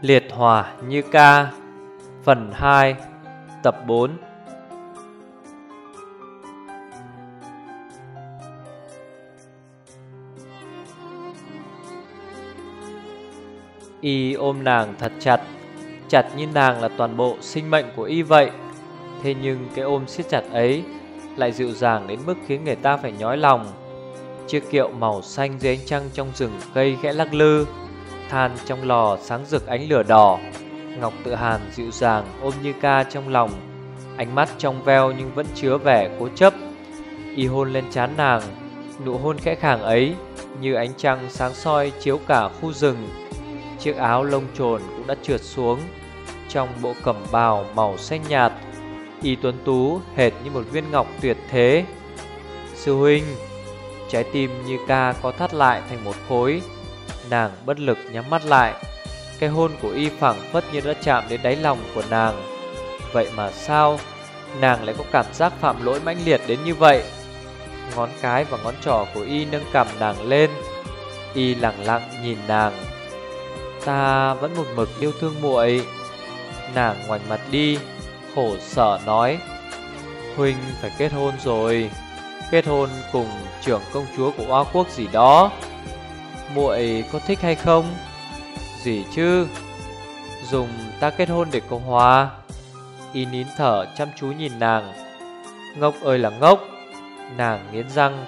Liệt hỏa như ca, Phần 2 Tập 4 Y ôm nàng thật chặt Chặt như nàng là toàn bộ sinh mệnh của Y vậy. Thế nhưng cái ôm siết chặt ấy Lại dịu dàng đến mức khiến người ta phải nhói lòng. Chiếc kiệu màu xanh dưới ánh trăng trong rừng cây khẽ lắc lư. Than trong lò sáng rực ánh lửa đỏ. Ngọc tự hàn dịu dàng ôm như ca trong lòng. Ánh mắt trong veo nhưng vẫn chứa vẻ cố chấp. Y hôn lên trán nàng, Nụ hôn khẽ khàng ấy Như ánh trăng sáng soi chiếu cả khu rừng. Chiếc áo lông trồn cũng đã trượt xuống, Trong bộ cẩm bào màu xanh nhạt. Y tuấn tú, hệt như một viên ngọc tuyệt thế. Sư huynh, Trái tim như ca có thắt lại thành một khối. Nàng bất lực nhắm mắt lại. Cái hôn của y phẳng phất như đã chạm đến đáy lòng của nàng. Vậy mà sao? Nàng lại có cảm giác phạm lỗi mãnh liệt đến như vậy. Ngón cái và ngón trỏ của y nâng cầm nàng lên. Y lặng lặng nhìn nàng. Ta vẫn một mực yêu thương muội. Nàng ngoảnh mặt đi, Khổ sở nói. Huynh phải kết hôn rồi. Kết hôn cùng trưởng công chúa của Hoa Quốc gì đó muội có thích hay không? Gì chứ? Dùng ta kết hôn để cầu hòa Y nín thở, chăm chú nhìn nàng. Ngốc ơi là ngốc. Nàng nghiến răng,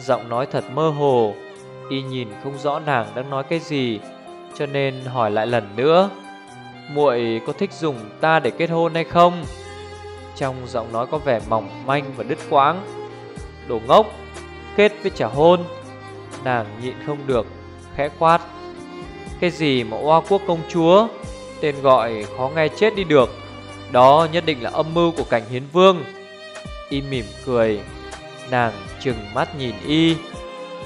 Giọng nói thật mơ hồ. Y nhìn không rõ nàng đang nói cái gì, Cho nên hỏi lại lần nữa. Muội có thích dùng ta để kết hôn hay không? Trong giọng nói có vẻ mỏng manh và đứt quãng. Đồ ngốc, Kết với trả hôn. Nàng nhịn không được khẽ quát. Cái gì mà oa quốc công chúa, Tên gọi khó nghe chết đi được, Đó nhất định là âm mưu của cảnh hiến vương. Y mỉm cười, Nàng trừng mắt nhìn Y.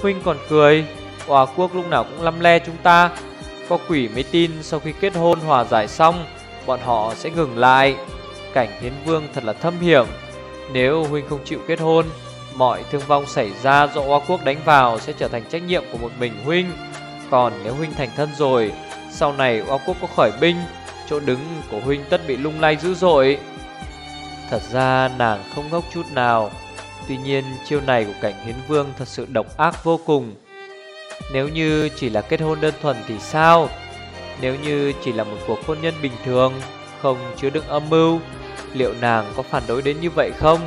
Huynh còn cười Hòa quốc lúc nào cũng lăm le chúng ta. Có quỷ mới tin sau khi kết hôn hòa giải xong, Bọn họ sẽ ngừng lại. Cảnh hiến vương thật là thâm hiểm, Nếu Huynh không chịu kết hôn Mọi thương vong xảy ra do Hoa Quốc đánh vào sẽ trở thành trách nhiệm của một mình Huynh. Còn nếu huynh thành thân rồi, Sau này oa quốc có khởi binh, Chỗ đứng của huynh tất bị lung lay dữ dội. Thật ra nàng không ngốc chút nào. Tuy nhiên, chiêu này của cảnh hiến vương thật sự độc ác vô cùng. Nếu như chỉ là kết hôn đơn thuần thì sao? Nếu như chỉ là một cuộc hôn nhân bình thường, Không chứa đựng âm mưu, Liệu nàng có phản đối đến như vậy không?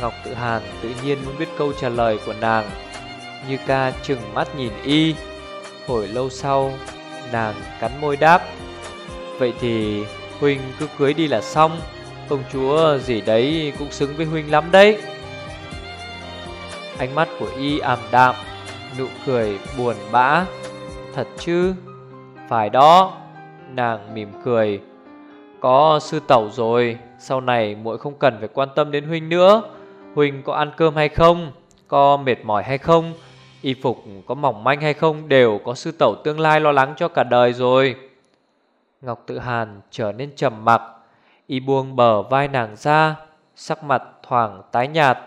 Ngọc tự hàn tự nhiên muốn biết câu trả lời của nàng. Như ca chừng mắt nhìn y, Hồi lâu sau, Nàng cắn môi đáp. Vậy thì, Huynh cứ cưới đi là xong, Công chúa gì đấy cũng xứng với Huynh lắm đấy. Ánh mắt của y ảm đạm, Nụ cười buồn bã. Thật chứ? Phải đó, Nàng mỉm cười. Có sư tẩu rồi, Sau này muội không cần phải quan tâm đến Huynh nữa. Huynh có ăn cơm hay không Có mệt mỏi hay không Y phục có mỏng manh hay không đều có sư tẩu tương lai lo lắng cho cả đời rồi. Ngọc Tự Hàn trở nên trầm mặc, y buông bờ vai nàng ra, sắc mặt thoảng tái nhạt.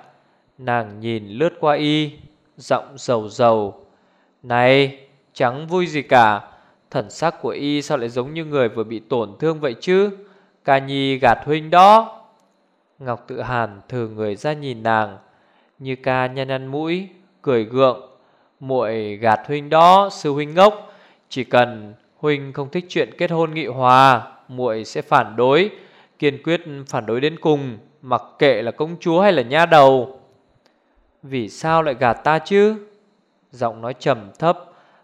Nàng nhìn lướt qua y, giọng dầu dầu. Này, chẳng vui gì cả, thần sắc của y sao lại giống như người vừa bị tổn thương vậy chứ? Ca nhi gạt huynh đó. Ngọc Tự Hàn thử người ra nhìn nàng, như ca nhăn nhăn mũi, cười gượng muội gạt huynh đó, sư huynh ngốc, chỉ cần huynh không thích chuyện kết hôn nghị hòa, muội sẽ phản đối, kiên quyết phản đối đến cùng, mặc kệ là công chúa hay là nha đầu. Vì sao lại gạt ta chứ? Giọng nói trầm thấp,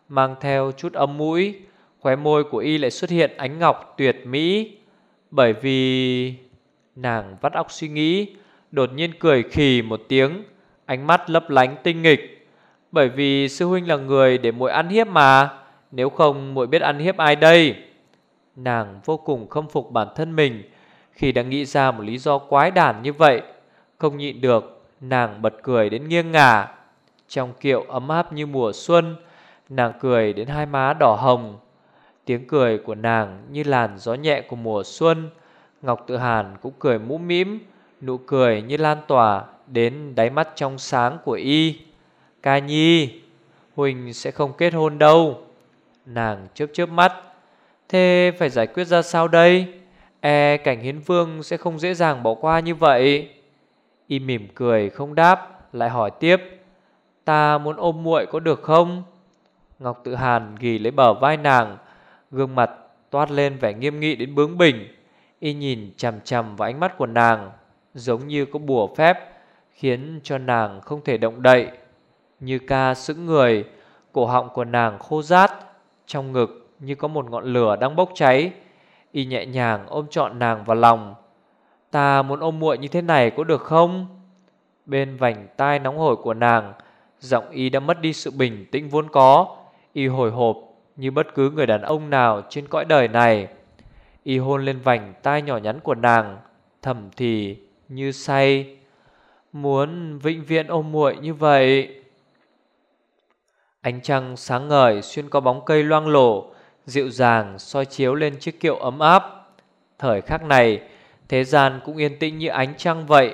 mang theo chút âm mũi, khóe môi của y lại xuất hiện ánh ngọc tuyệt mỹ. Bởi vì nàng vắt óc suy nghĩ, đột nhiên cười khì một tiếng, ánh mắt lấp lánh tinh nghịch. Bởi vì sư huynh là người để muội ăn hiếp mà Nếu không muội biết ăn hiếp ai đây? Nàng vô cùng khâm phục bản thân mình Khi đã nghĩ ra một lý do quái đản như vậy. Không nhịn được Nàng bật cười đến nghiêng ngả. Trong kiệu ấm áp như mùa xuân Nàng cười đến hai má đỏ hồng. Tiếng cười của nàng như làn gió nhẹ của mùa xuân Ngọc Tự Hàn cũng cười mũm mĩm Nụ cười như lan tỏa đến đáy mắt trong sáng của y Ca Nhi Huỳnh sẽ không kết hôn đâu Nàng chớp chớp mắt Thế phải giải quyết ra sao đây? E cảnh hiến vương sẽ không dễ dàng bỏ qua như vậy. Y mỉm cười không đáp, lại hỏi tiếp. Ta muốn ôm muội có được không? Ngọc Tự Hàn ghi lấy bờ vai nàng, gương mặt toát lên vẻ nghiêm nghị đến bướng bỉnh. Y nhìn chằm chằm vào ánh mắt của nàng, giống như có bùa phép, khiến cho nàng không thể động đậy. Như ca sững người, cổ họng của nàng khô rát, trong ngực như có một ngọn lửa đang bốc cháy. Y nhẹ nhàng ôm trọn nàng vào lòng. Ta muốn ôm muội như thế này có được không? Bên vành tai nóng hổi của nàng, giọng y đã mất đi sự bình tĩnh vốn có. Y hồi hộp như bất cứ người đàn ông nào trên cõi đời này. Y hôn lên vành tai nhỏ nhắn của nàng, thầm thì như say. Muốn vĩnh viễn ôm muội như vậy. Ánh trăng sáng ngời xuyên qua bóng cây loang lổ, dịu dàng soi chiếu lên chiếc kiệu ấm áp. Thời khắc này, thế gian cũng yên tĩnh như ánh trăng vậy.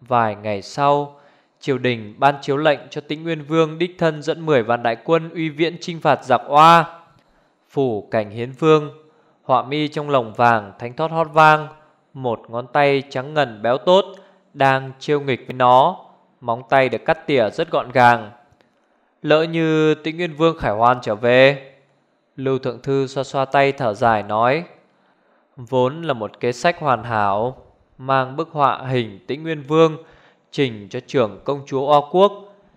Vài ngày sau, triều đình ban chiếu lệnh cho Tĩnh Nguyên Vương đích thân dẫn 10 vạn đại quân uy viễn chinh phạt giặc oa. Phủ cảnh hiến vương, họa mi trong lồng vàng thánh thót hót vang, một ngón tay trắng ngần béo tốt đang trêu nghịch với nó, móng tay được cắt tỉa rất gọn gàng. Lỡ như Tĩnh Nguyên Vương khải Hoan trở về, Lưu Thượng Thư xoa xoa tay thở dài nói, vốn là một kế sách hoàn hảo, mang bức họa hình Tĩnh Nguyên Vương trình cho trưởng công chúa Oa Quốc,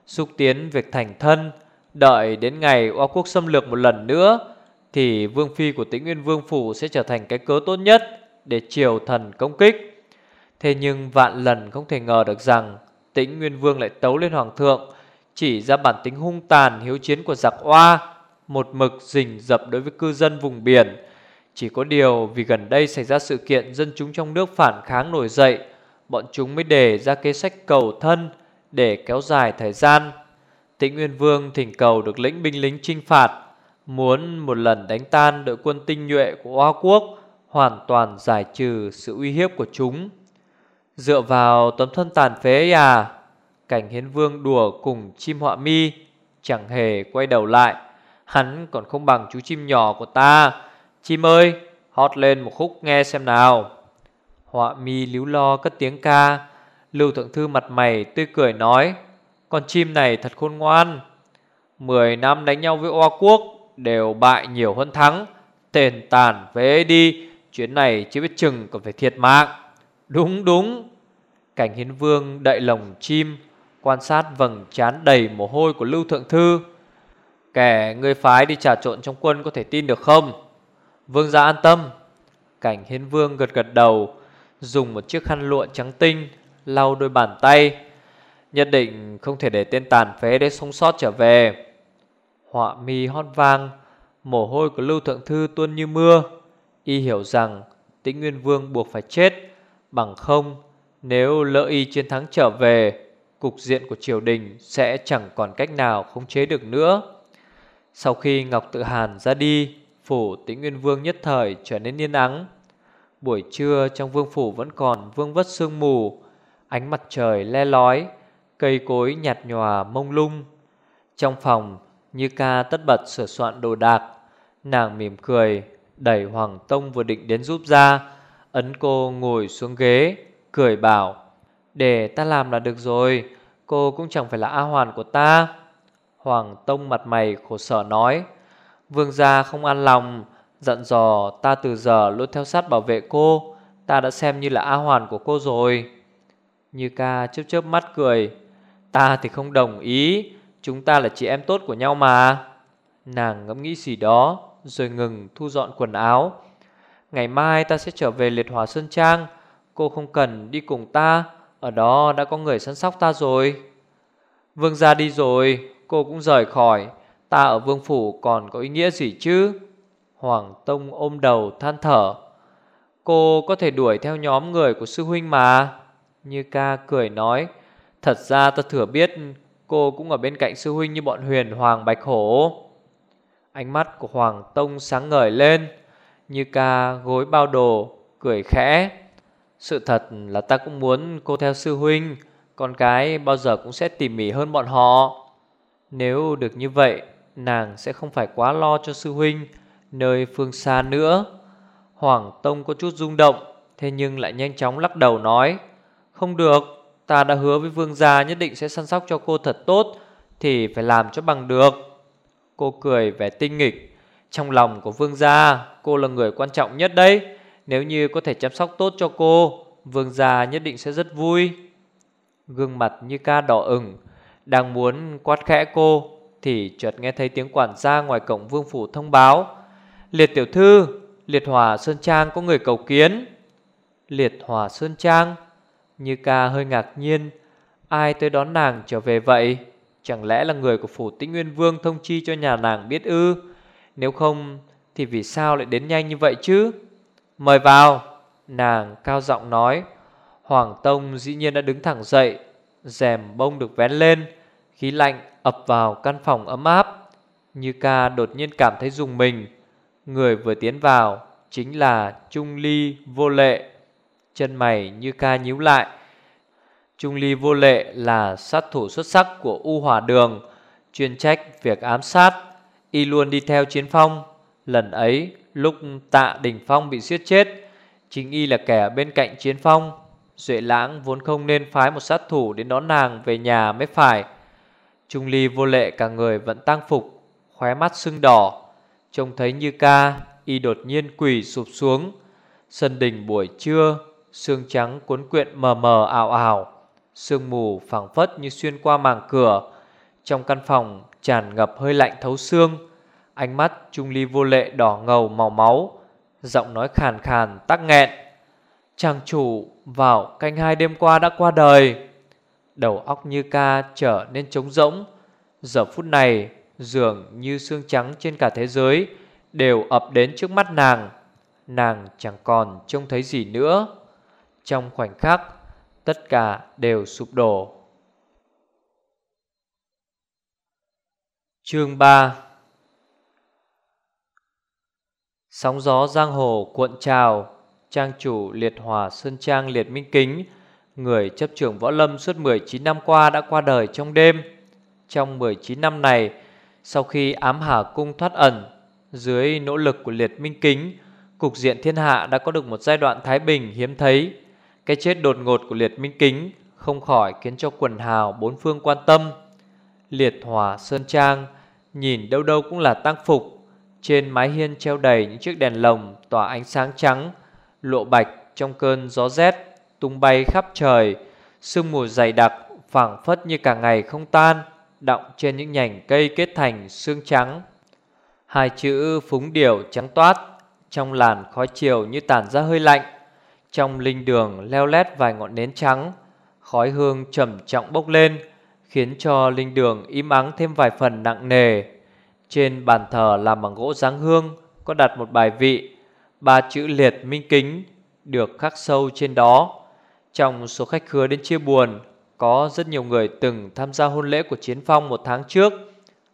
xúc tiến việc thành thân, đợi đến ngày Oa Quốc xâm lược một lần nữa thì vương phi của Tĩnh Nguyên Vương phủ sẽ trở thành cái cớ tốt nhất để triều thần công kích. Thế nhưng vạn lần không thể ngờ được rằng Tĩnh Nguyên Vương lại tấu lên hoàng thượng, chỉ ra bản tính hung tàn hiếu chiến của giặc oa, một mực rình rập đối với cư dân vùng biển. Chỉ có điều vì gần đây xảy ra sự kiện dân chúng trong nước phản kháng nổi dậy, bọn chúng mới đề ra kế sách cầu thân để kéo dài thời gian. Tĩnh Nguyên Vương thỉnh cầu được lĩnh binh lính chinh phạt, muốn một lần đánh tan đội quân tinh nhuệ của Hoa Quốc, hoàn toàn giải trừ sự uy hiếp của chúng. Dựa vào tấm thân tàn phế ấy à, cảnh hiến vương đùa cùng chim họa mi, chẳng hề quay đầu lại. Hắn còn không bằng chú chim nhỏ của ta. Chim ơi, hót lên một khúc nghe xem nào. Họa mi líu lo cất tiếng ca Lưu Thượng Thư mặt mày tươi cười nói Con chim này thật khôn ngoan Mười năm đánh nhau với Oa Quốc Đều bại nhiều hơn thắng Tên tàn phế đi. Chuyến này chưa biết chừng còn phải thiệt mạng. Đúng đúng. Cảnh hiến vương đậy lồng chim, Quan sát vầng trán đầy mồ hôi của Lưu Thượng Thư. Kẻ người phái đi trà trộn trong quân có thể tin được không? Vương gia an tâm. Cảnh hiến vương gật gật đầu, dùng một chiếc khăn lụa trắng tinh, lau đôi bàn tay. Nhất định không thể để tên tàn phế đấy sống sót trở về. Họa mi hót vang, mồ hôi của Lưu Thượng Thư tuôn như mưa. Y hiểu rằng tĩnh Nguyên Vương buộc phải chết, bằng không nếu lỡ y chiến thắng trở về, cục diện của triều đình sẽ chẳng còn cách nào khống chế được nữa. Sau khi Ngọc Tự Hàn ra đi, phủ tĩnh Nguyên Vương nhất thời trở nên yên ắng. Buổi trưa trong vương phủ vẫn còn vương vất sương mù Ánh mặt trời le lói Cây cối nhạt nhòa mông lung Trong phòng như ca tất bật sửa soạn đồ đạc, Nàng mỉm cười, Đẩy Hoàng Tông vừa định đến giúp ra, Ấn cô ngồi xuống ghế, Cười bảo, Để ta làm là được rồi, Cô cũng chẳng phải là A Hoàn của ta. Hoàng Tông mặt mày khổ sở nói, Vương gia không an lòng, Dặn dò ta từ giờ luôn theo sát bảo vệ cô, Ta đã xem như là A Hoàn của cô rồi. Như ca chớp chớp mắt cười, Ta thì không đồng ý Chúng ta là chị em tốt của nhau mà. Nàng ngẫm nghĩ gì đó, Rồi ngừng, thu dọn quần áo. Ngày mai ta sẽ trở về liệt hòa Sơn Trang. Cô không cần đi cùng ta, Ở đó đã có người săn sóc ta rồi. Vương gia đi rồi, Cô cũng rời khỏi. Ta ở vương phủ còn có ý nghĩa gì chứ? Hoàng Tông ôm đầu than thở. Cô có thể đuổi theo nhóm người của sư huynh mà. Như ca cười nói, Thật ra ta thừa biết Cô cũng ở bên cạnh sư huynh như bọn huyền, Hoàng, Bạch Hổ. Ánh mắt của Hoàng Tông sáng ngời lên, Như ca gối bao đồ, Cười khẽ. Sự thật là ta cũng muốn cô theo sư huynh, Con cái bao giờ cũng sẽ tỉ mỉ hơn bọn họ. Nếu được như vậy, Nàng sẽ không phải quá lo cho sư huynh Nơi phương xa nữa. Hoàng Tông có chút rung động, Thế nhưng lại nhanh chóng lắc đầu nói, Không được Ta đã hứa với vương gia nhất định sẽ săn sóc cho cô thật tốt, Thì phải làm cho bằng được. Cô cười vẻ tinh nghịch. Trong lòng của vương gia, Cô là người quan trọng nhất đấy. Nếu như có thể chăm sóc tốt cho cô, Vương gia nhất định sẽ rất vui. Gương mặt như ca đỏ ửng, Đang muốn quát khẽ cô, Thì chợt nghe thấy tiếng quản gia ngoài cổng vương phủ thông báo. Liệt tiểu thư, Liệt hòa Sơn Trang có người cầu kiến. Liệt hòa Sơn Trang? Như ca hơi ngạc nhiên, Ai tới đón nàng trở về vậy? Chẳng lẽ là người của phủ tĩnh Nguyên Vương Thông chi cho nhà nàng biết ư? Nếu không, Thì vì sao lại đến nhanh như vậy chứ? Mời vào, Nàng cao giọng nói. Hoàng Tông dĩ nhiên đã đứng thẳng dậy, rèm bông được vén lên, Khí lạnh ập vào căn phòng ấm áp. Như ca đột nhiên cảm thấy dùng mình. Người vừa tiến vào Chính là Trung Ly vô lệ. Chân mày như ca nhíu lại. Trung Ly vô lệ là sát thủ xuất sắc của U Hỏa Đường, Chuyên trách việc ám sát. Y luôn đi theo chiến phong. Lần ấy, lúc tạ đỉnh phong bị giết chết, Chính Y là kẻ bên cạnh chiến phong. Duệ lãng vốn không nên phái một sát thủ đến đón nàng về nhà mới phải. Trung ly vô lệ cả người vẫn tăng phục, Khóe mắt sưng đỏ. Trông thấy như ca, Y đột nhiên quỳ sụp xuống. Sân đình buổi trưa Sương trắng cuốn quyện mờ mờ ảo ảo, Sương mù phẳng phất như xuyên qua màng cửa. Trong căn phòng tràn ngập hơi lạnh thấu xương, Ánh mắt Trung ly vô lệ đỏ ngầu màu máu, Giọng nói khàn khàn tắc nghẹn. Chàng chủ, vào, canh hai đêm qua đã qua đời. Đầu óc như ca trở nên trống rỗng. Giờ phút này, dường như xương trắng trên cả thế giới Đều ập đến trước mắt nàng. Nàng chẳng còn trông thấy gì nữa. Trong khoảnh khắc, Tất cả đều sụp đổ. Chương 3 Sóng gió giang hồ cuộn trào, Trang chủ liệt hòa Sơn Trang liệt minh kính, Người chấp trưởng võ lâm suốt 19 năm qua đã qua đời trong đêm. Trong 19 năm này, Sau khi ám hà cung thoát ẩn, Dưới nỗ lực của liệt minh kính, Cục diện thiên hạ đã có được một giai đoạn thái bình hiếm thấy. Cái chết đột ngột của liệt minh kính Không khỏi khiến cho quần hào bốn phương quan tâm Liệt hòa Sơn Trang Nhìn đâu đâu cũng là tăng phục Trên mái hiên treo đầy những chiếc đèn lồng tỏa ánh sáng trắng lộ bạch trong cơn gió rét tung bay khắp trời, sương mù dày đặc phảng phất như cả ngày không tan, đọng trên những nhành cây kết thành sương trắng. Hai chữ phúng điểu trắng toát trong làn khói chiều như tản ra hơi lạnh. Trong linh đường leo lét vài ngọn nến trắng, khói hương trầm trọng bốc lên, khiến cho linh đường im ắng thêm vài phần nặng nề. Trên bàn thờ làm bằng gỗ dáng hương có đặt một bài vị Ba chữ liệt minh kính được khắc sâu trên đó. Trong số khách khứa đến chia buồn, có rất nhiều người từng tham gia hôn lễ của Chiến Phong một tháng trước.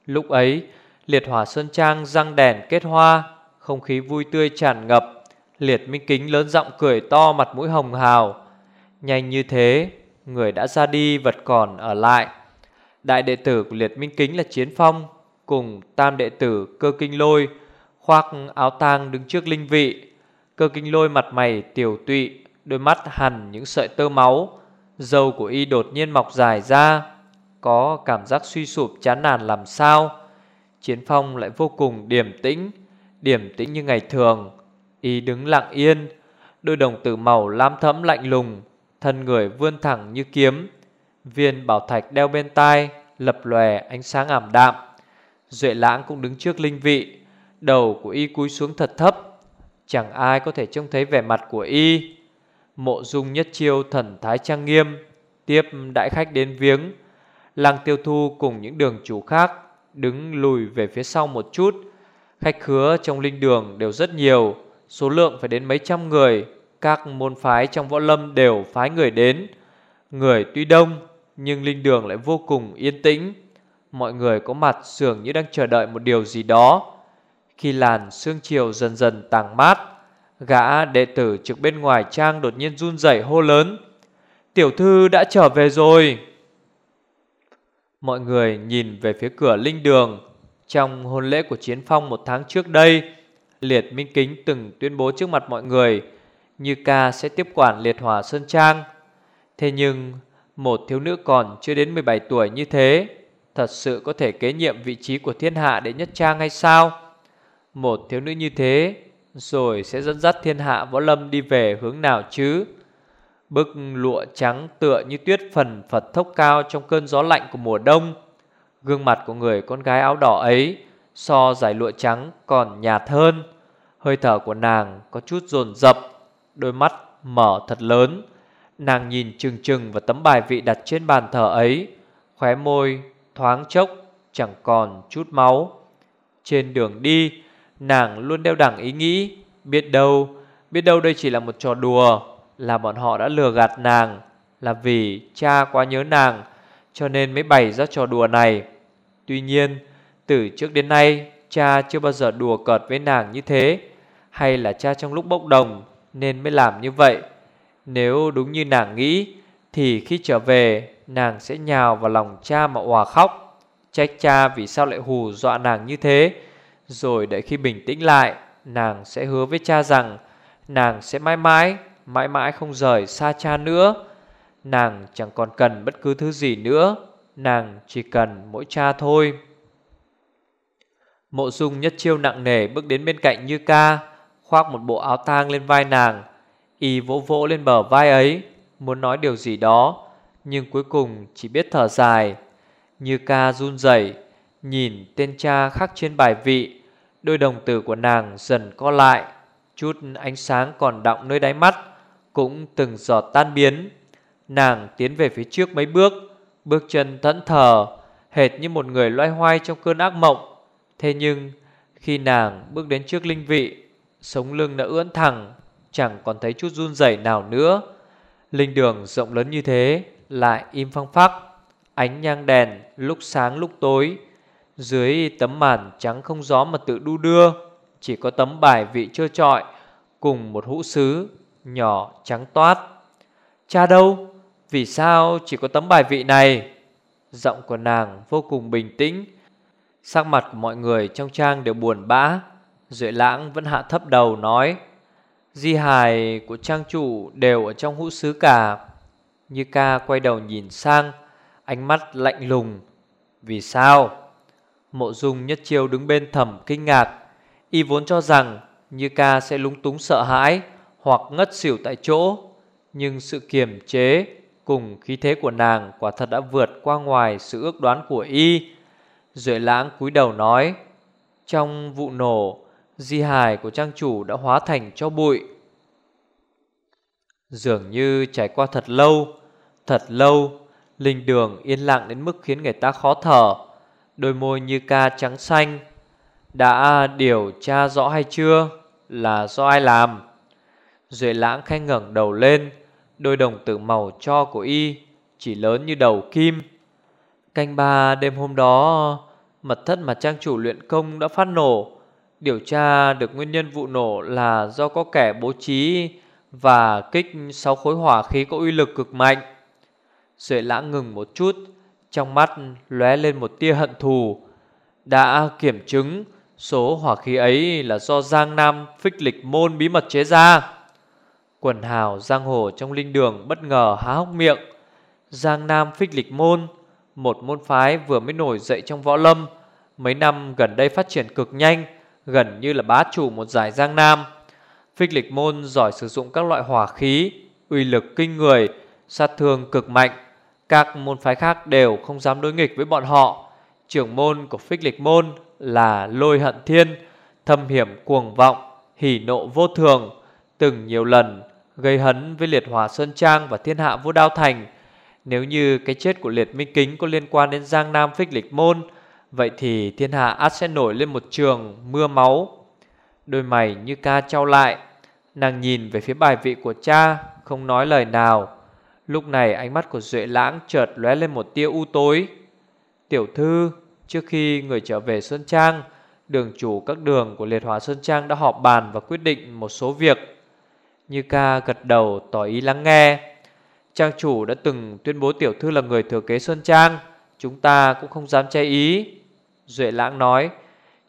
Lúc ấy, liệt hỏa Sơn Trang răng đèn kết hoa, không khí vui tươi tràn ngập. Liệt minh kính lớn giọng cười to mặt mũi hồng hào. Nhanh như thế, người đã ra đi vật còn ở lại. Đại đệ tử của liệt minh kính là Chiến Phong, cùng tam đệ tử cơ kinh lôi, khoác áo tang đứng trước linh vị. Cơ kinh lôi mặt mày tiểu tụy, đôi mắt hằn những sợi tơ máu. dâu của y đột nhiên mọc dài ra, có cảm giác suy sụp chán nản làm sao. Chiến phong lại vô cùng điềm tĩnh, điềm tĩnh như ngày thường. Y đứng lặng yên, đôi đồng tử màu lam thẫm lạnh lùng, thân người vươn thẳng như kiếm. Viên bảo thạch đeo bên tai, lập lòe ánh sáng ảm đạm. Duệ lãng cũng đứng trước linh vị, Đầu của y cúi xuống thật thấp. Chẳng ai có thể trông thấy vẻ mặt của y. Mộ dung nhất chiêu thần thái trang nghiêm Tiếp đại khách đến viếng. Lăng tiêu thu cùng những đường chủ khác Đứng lùi về phía sau một chút. Khách khứa trong linh đường đều rất nhiều. Số lượng phải đến mấy trăm người. Các môn phái trong võ lâm đều phái người đến. Người tuy đông, Nhưng linh đường lại vô cùng yên tĩnh. Mọi người có mặt dường như đang chờ đợi một điều gì đó. Khi làn sương chiều dần dần tàng mát, Gã đệ tử trực bên ngoài trang đột nhiên run rẩy hô lớn. Tiểu thư đã trở về rồi. Mọi người nhìn về phía cửa linh đường. Trong hôn lễ của Chiến Phong một tháng trước đây Liệt Minh Kính từng tuyên bố trước mặt mọi người, Như ca sẽ tiếp quản liệt hỏa Sơn Trang. Thế nhưng, một thiếu nữ còn chưa đến 17 tuổi như thế, Thật sự có thể kế nhiệm vị trí của thiên hạ đệ nhất trang hay sao? Một thiếu nữ như thế, Rồi sẽ dẫn dắt thiên hạ võ lâm đi về hướng nào chứ? Bức lụa trắng tựa như tuyết phần phật thốc cao trong cơn gió lạnh của mùa đông. Gương mặt của người con gái áo đỏ ấy So giải lụa trắng còn nhạt hơn. Hơi thở của nàng có chút dồn dập, Đôi mắt mở thật lớn. Nàng nhìn chừng chừng vào tấm bài vị đặt trên bàn thờ ấy, Khóe môi thoáng chốc chẳng còn chút máu. Trên đường đi, Nàng luôn đeo đẳng ý nghĩ, Biết đâu Biết đâu đây chỉ là một trò đùa, Là bọn họ đã lừa gạt nàng, Là vì cha quá nhớ nàng, Cho nên mới bày ra trò đùa này. Tuy nhiên từ trước đến nay, Cha chưa bao giờ đùa cợt với nàng như thế. Hay là cha trong lúc bốc đồng Nên mới làm như vậy? Nếu đúng như nàng nghĩ, Thì khi trở về, Nàng sẽ nhào vào lòng cha mà òa khóc. Trách cha vì sao lại hù dọa nàng như thế. Rồi đợi khi bình tĩnh lại, Nàng sẽ hứa với cha rằng Nàng sẽ mãi mãi Mãi mãi không rời xa cha nữa. Nàng chẳng còn cần bất cứ thứ gì nữa. Nàng chỉ cần mỗi cha thôi. Mộ dung nhất chiêu nặng nề bước đến bên cạnh Như ca, Khoác một bộ áo tang lên vai nàng. Y vỗ vỗ lên bờ vai ấy, Muốn nói điều gì đó, Nhưng cuối cùng chỉ biết thở dài. Như ca run rẩy, Nhìn tên cha khắc trên bài vị. Đôi đồng tử của nàng dần co lại, Chút ánh sáng còn đọng nơi đáy mắt Cũng từng giọt tan biến. Nàng tiến về phía trước mấy bước Bước chân thẫn thờ, Hệt như một người loay hoay trong cơn ác mộng. Thế nhưng, khi nàng bước đến trước linh vị, Sống lưng đã ưỡn thẳng, Chẳng còn thấy chút run rẩy nào nữa. Linh đường rộng lớn như thế, Lại im phăng phắc, Ánh nhang đèn lúc sáng lúc tối, Dưới tấm màn trắng không gió mà tự đu đưa, Chỉ có tấm bài vị trơ trọi Cùng một hũ sứ Nhỏ trắng toát. Cha đâu? Vì sao chỉ có tấm bài vị này? Giọng của nàng vô cùng bình tĩnh Sắc mặt của mọi người trong trang đều buồn bã. Duệ lãng vẫn hạ thấp đầu nói, Di hài của trang chủ đều ở trong hũ sứ cả. Như ca quay đầu nhìn sang, Ánh mắt lạnh lùng. Vì sao? Mộ dung nhất chiêu đứng bên thầm kinh ngạc. Y vốn cho rằng Như ca sẽ lúng túng sợ hãi Hoặc ngất xỉu tại chỗ, Nhưng sự kiềm chế Cùng khí thế của nàng Quả thật đã vượt qua ngoài sự ước đoán của Y. Duệ lãng cúi đầu nói, Trong vụ nổ, Di hài của trang chủ đã hóa thành cho bụi. Dường như trải qua thật lâu Thật lâu, Linh đường yên lặng đến mức khiến người ta khó thở. Đôi môi như ca trắng xanh, Đã điều tra rõ hay chưa? Là do ai làm? Duệ lãng khanh ngẩng đầu lên, Đôi đồng tử màu cho của y Chỉ lớn như đầu kim. Canh ba đêm hôm đó Mật thất mà trang chủ luyện công đã phát nổ. Điều tra được nguyên nhân vụ nổ là do có kẻ bố trí Và kích sáu khối hỏa khí có uy lực cực mạnh. Duệ lãng ngừng một chút, Trong mắt lóe lên một tia hận thù. Đã kiểm chứng, số hỏa khí ấy là do Giang Nam phích lịch môn bí mật chế ra. Quần hào giang hồ trong linh đường bất ngờ há hốc miệng. Giang Nam phích lịch môn một môn phái vừa mới nổi dậy trong võ lâm. Mấy năm gần đây phát triển cực nhanh, Gần như là bá chủ một giải Giang Nam. Phích lịch môn giỏi sử dụng các loại hỏa khí, uy lực kinh người, Sát thương cực mạnh. Các môn phái khác đều không dám đối nghịch với bọn họ. Trưởng môn của phích lịch môn là Lôi Hận Thiên, Thâm hiểm, cuồng vọng, Hỉ nộ vô thường, Từng nhiều lần gây hấn với liệt hỏa Sơn Trang và thiên hạ vô đao thành. Nếu như cái chết của liệt minh kính có liên quan đến Giang Nam phích lịch môn, Vậy thì thiên hạ át sẽ nổi lên một trường mưa máu. Đôi mày như ca trao lại, Nàng nhìn về phía bài vị của cha, Không nói lời nào. Lúc này ánh mắt của Duệ Lãng chợt lóe lên một tia u tối. Tiểu thư, Trước khi người trở về Sơn Trang, Đường chủ các đường của liệt hóa Sơn Trang đã họp bàn và quyết định một số việc. Như ca gật đầu tỏ ý lắng nghe. Trang chủ đã từng tuyên bố tiểu thư là người thừa kế Sơn Trang. Chúng ta cũng không dám che ý. Duệ lãng nói,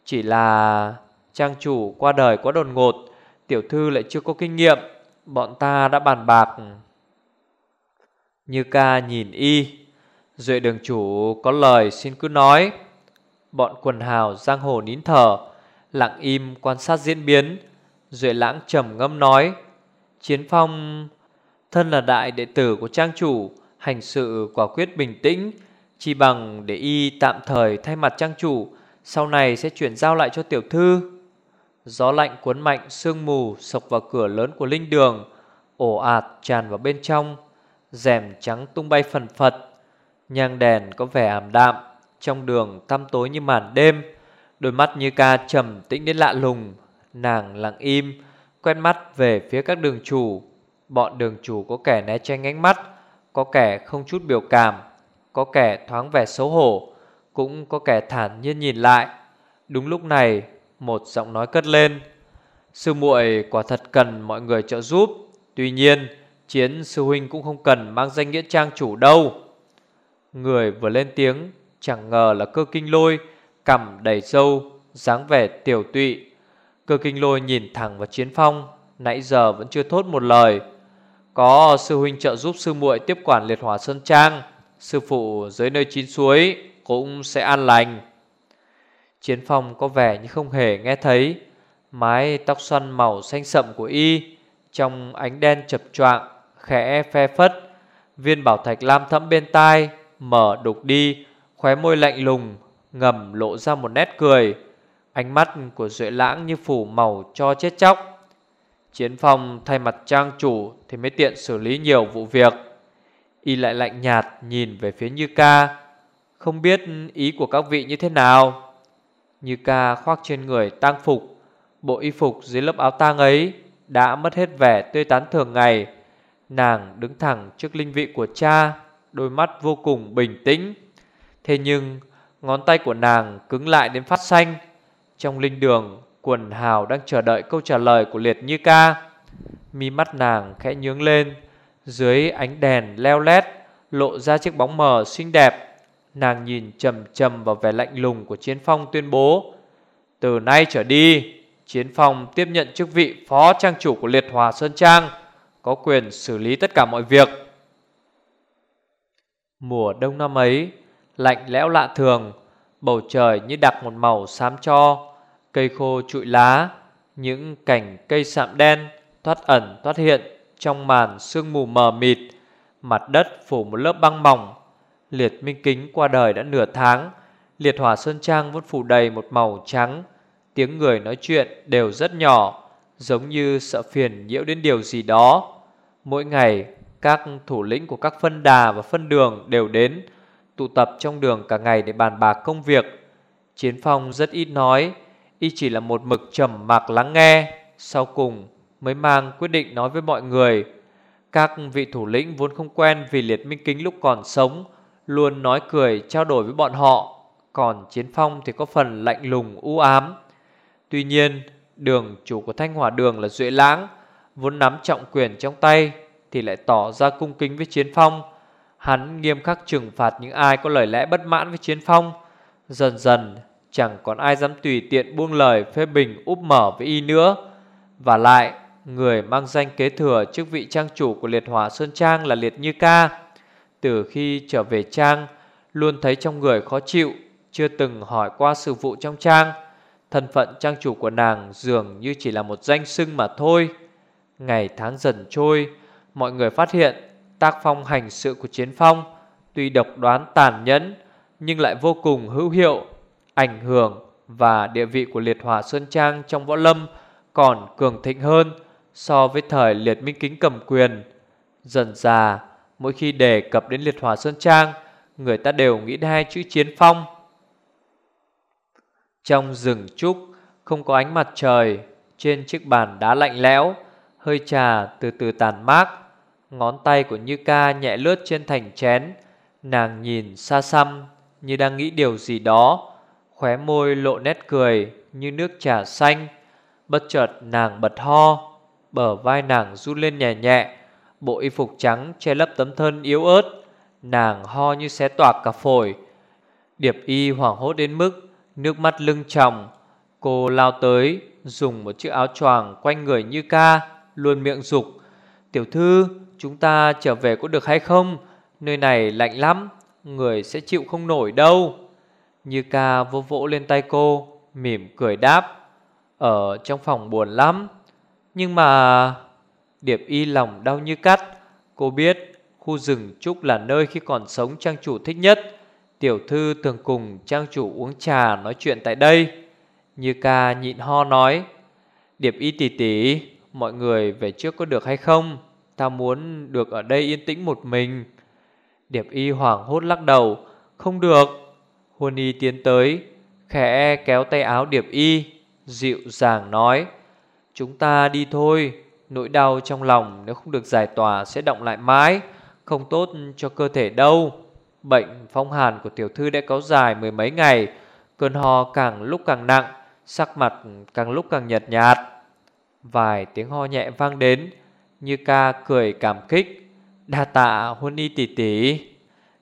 Chỉ là Trang chủ qua đời quá đột ngột, Tiểu thư lại chưa có kinh nghiệm, Bọn ta đã bàn bạc. Như ca nhìn y, Duệ đường chủ có lời xin cứ nói, Bọn quần hào giang hồ nín thở, Lặng im quan sát diễn biến. Duệ lãng trầm ngâm nói, Chiến phong Thân là đại đệ tử của trang chủ, Hành sự quả quyết bình tĩnh Chỉ bằng để y tạm thời thay mặt trang chủ, Sau này sẽ chuyển giao lại cho tiểu thư. Gió lạnh cuốn mạnh sương mù sộc vào cửa lớn của linh đường Ổ ạt tràn vào bên trong, rèm trắng tung bay phần phật. Nhang đèn có vẻ ảm đạm, Trong đường tăm tối như màn đêm, Đôi mắt như ca trầm tĩnh đến lạ lùng, Nàng lặng im quen mắt về phía các đường chủ. Bọn đường chủ có kẻ né tránh ánh mắt, Có kẻ không chút biểu cảm, Có kẻ thoáng vẻ xấu hổ, Cũng có kẻ thản nhiên nhìn lại. Đúng lúc này, Một giọng nói cất lên, Sư muội quả thật cần mọi người trợ giúp. Tuy nhiên, Chiến sư huynh cũng không cần mang danh nghĩa trang chủ đâu. Người vừa lên tiếng, Chẳng ngờ là cơ kinh lôi Cầm đầy sâu dáng vẻ tiểu tụy. Cơ kinh lôi nhìn thẳng vào chiến phong, Nãy giờ vẫn chưa thốt một lời. Có, sư huynh trợ giúp sư muội tiếp quản liệt hỏa sơn trang. Sư phụ dưới nơi chín suối Cũng sẽ an lành. Chiến phong có vẻ như không hề nghe thấy. Mái tóc xoăn màu xanh sậm của y, Trong ánh đen chập choạng, Khẽ phe phất. Viên bảo thạch lam thẫm bên tai, Mở đục đi, Khóe môi lạnh lùng, Ngầm lộ ra một nét cười. Ánh mắt của Duệ Lãng như phủ màu cho chết chóc. Chiến phong thay mặt trang chủ Thì mới tiện xử lý nhiều vụ việc. Y lại lạnh nhạt nhìn về phía Như Ca, Không biết ý của các vị như thế nào. Như Ca khoác trên người tang phục, Bộ y phục dưới lớp áo tang ấy Đã mất hết vẻ tươi tắn thường ngày. Nàng đứng thẳng trước linh vị của cha, Đôi mắt vô cùng bình tĩnh. Thế nhưng, Ngón tay của nàng cứng lại đến phát xanh. Trong linh đường Quần hào đang chờ đợi câu trả lời của liệt như ca. Mi mắt nàng khẽ nhướng lên, Dưới ánh đèn leo lét, Lộ ra chiếc bóng mờ xinh đẹp. Nàng nhìn trầm trầm vào vẻ lạnh lùng của Chiến Phong tuyên bố, Từ nay trở đi, Chiến Phong tiếp nhận chức vị phó trang chủ của Liệt Hòa Sơn Trang, Có quyền xử lý tất cả mọi việc. Mùa đông năm ấy, Lạnh lẽo lạ thường, Bầu trời như đặt một màu xám cho. Cây khô trụi lá, Những cành cây sạm đen Thoát ẩn, thoát hiện Trong màn sương mù mờ mịt, Mặt đất phủ một lớp băng mỏng, Liệt Minh Kính qua đời đã nửa tháng, Liệt Hỏa Sơn Trang vẫn phủ đầy một màu trắng, Tiếng người nói chuyện đều rất nhỏ, Giống như sợ phiền nhiễu đến điều gì đó. Mỗi ngày, Các thủ lĩnh của các phân đà và phân đường đều đến, Tụ tập trong đường cả ngày để bàn bạc công việc. Chiến phong rất ít nói Y chỉ là một mực trầm mặc lắng nghe, Sau cùng mới mang quyết định nói với mọi người. Các vị thủ lĩnh vốn không quen vì liệt minh kính lúc còn sống, Luôn nói cười, trao đổi với bọn họ. Còn chiến phong thì có phần lạnh lùng, u ám. Tuy nhiên, đường chủ của thanh hỏa đường là Duệ Lãng, Vốn nắm trọng quyền trong tay, Thì lại tỏ ra cung kính với chiến phong. Hắn nghiêm khắc trừng phạt những ai có lời lẽ bất mãn với chiến phong. Dần dần chẳng còn ai dám tùy tiện buông lời phê bình úp mở với y nữa. Và lại người mang danh kế thừa chức vị trang chủ của liệt hỏa Sơn Trang là Liệt Như Ca. Từ khi trở về Trang Luôn thấy trong người khó chịu Chưa từng hỏi qua sự vụ trong Trang. Thân phận trang chủ của nàng dường như chỉ là một danh xưng mà thôi. Ngày tháng dần trôi Mọi người phát hiện tác phong hành sự của Chiến Phong tuy độc đoán tàn nhẫn nhưng lại vô cùng hữu hiệu, ảnh hưởng và địa vị của Liệt Hỏa Sơn Trang trong võ lâm còn cường thịnh hơn so với thời Liệt Minh Kính cầm quyền. Dần già, mỗi khi đề cập đến Liệt Hỏa Sơn Trang, người ta đều nghĩ đến hai chữ Chiến Phong. Trong rừng trúc không có ánh mặt trời, trên chiếc bàn đá lạnh lẽo, hơi trà từ từ tàn mát Ngón tay của Như Ca nhẹ lướt trên thành chén Nàng nhìn xa xăm Như đang nghĩ điều gì đó Khóe môi lộ nét cười Như nước trà xanh. Bất chợt nàng bật ho, Bờ vai nàng run lên nhẹ nhẹ, Bộ y phục trắng che lấp tấm thân yếu ớt. Nàng ho như xé toạc cả phổi. Điệp y hoảng hốt đến mức Nước mắt lưng tròng. Cô lao tới, Dùng một chiếc áo choàng quanh người như ca, Luôn miệng dục, Tiểu thư, chúng ta trở về có được hay không? Nơi này lạnh lắm, Người sẽ chịu không nổi đâu. Như ca vô vỗ lên tay cô, Mỉm cười đáp, Ở trong phòng buồn lắm, Nhưng mà Điệp y lòng đau như cắt. Cô biết khu rừng trúc là nơi khi còn sống trang chủ thích nhất. Tiểu thư thường cùng trang chủ uống trà nói chuyện tại đây. Như ca nhịn ho nói, Điệp y tỷ tỷ Mọi người về trước có được hay không? Ta muốn được ở đây yên tĩnh một mình. Điệp y hoảng hốt lắc đầu, Không được. Huân y tiến tới, Khẽ kéo tay áo điệp y, Dịu dàng nói, Chúng ta đi thôi, Nỗi đau trong lòng nếu không được giải tỏa Sẽ động lại mãi, Không tốt cho cơ thể đâu. Bệnh phong hàn của tiểu thư đã kéo dài mười mấy ngày, Cơn ho càng lúc càng nặng, Sắc mặt càng lúc càng nhợt nhạt. Vài tiếng ho nhẹ vang đến, Như ca cười cảm kích, Đa tạ huân y tỷ tỷ.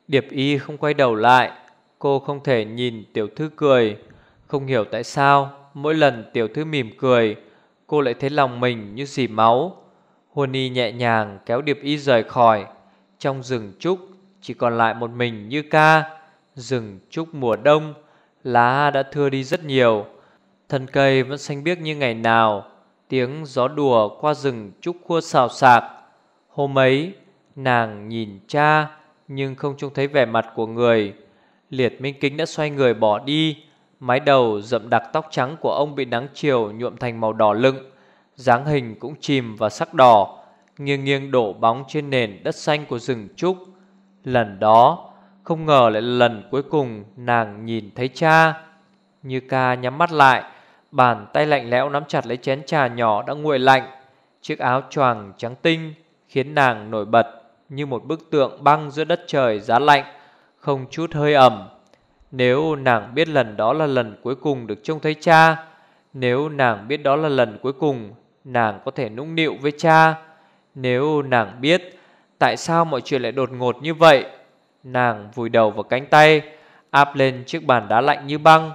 Điệp y không quay đầu lại Cô không thể nhìn tiểu thư cười. Không hiểu tại sao, Mỗi lần tiểu thư mỉm cười, Cô lại thấy lòng mình như dì máu. Huân y nhẹ nhàng kéo điệp y rời khỏi. Trong rừng trúc, Chỉ còn lại một mình như ca. Rừng trúc mùa đông, Lá đã thưa đi rất nhiều. Thân cây vẫn xanh biếc như ngày nào. Tiếng gió đùa qua rừng trúc khua xào xạc. Hôm ấy, Nàng nhìn cha, Nhưng không trông thấy vẻ mặt của người. Liệt Minh Kính đã xoay người bỏ đi. Mái đầu rậm đặc tóc trắng của ông Bị nắng chiều nhuộm thành màu đỏ lựng. Dáng hình cũng chìm vào sắc đỏ, Nghiêng nghiêng đổ bóng trên nền đất xanh của rừng trúc. Lần đó, Không ngờ lại là lần cuối cùng Nàng nhìn thấy cha. Như ca nhắm mắt lại, Bàn tay lạnh lẽo nắm chặt lấy chén trà nhỏ đã nguội lạnh. Chiếc áo choàng trắng tinh Khiến nàng nổi bật Như một bức tượng băng giữa đất trời giá lạnh. Không chút hơi ẩm. Nếu nàng biết lần đó là lần cuối cùng được trông thấy cha, Nếu nàng biết đó là lần cuối cùng Nàng có thể nũng nịu với cha, Nếu nàng biết Tại sao mọi chuyện lại đột ngột như vậy, Nàng vùi đầu vào cánh tay, Áp lên chiếc bàn đá lạnh như băng,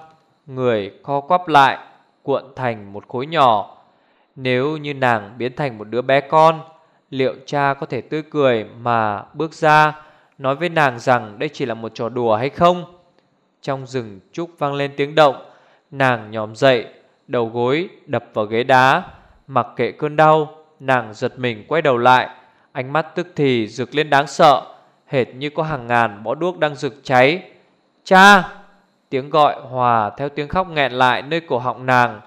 Người co quắp lại, Cuộn thành một khối nhỏ. Nếu như nàng biến thành một đứa bé con, Liệu cha có thể tươi cười mà bước ra Nói với nàng rằng đây chỉ là một trò đùa hay không? Trong rừng trúc vang lên tiếng động, Nàng nhòm dậy, Đầu gối đập vào ghế đá, Mặc kệ cơn đau, Nàng giật mình quay đầu lại, Ánh mắt tức thì rực lên đáng sợ, Hệt như có hàng ngàn bó đuốc đang rực cháy. Cha! Tiếng gọi hòa theo tiếng khóc nghẹn lại nơi cổ họng nàng,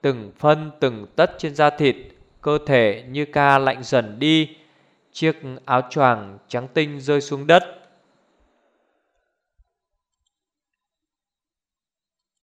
Từng phân từng tất trên da thịt, Cơ thể như ca lạnh dần đi Chiếc áo choàng trắng tinh rơi xuống đất.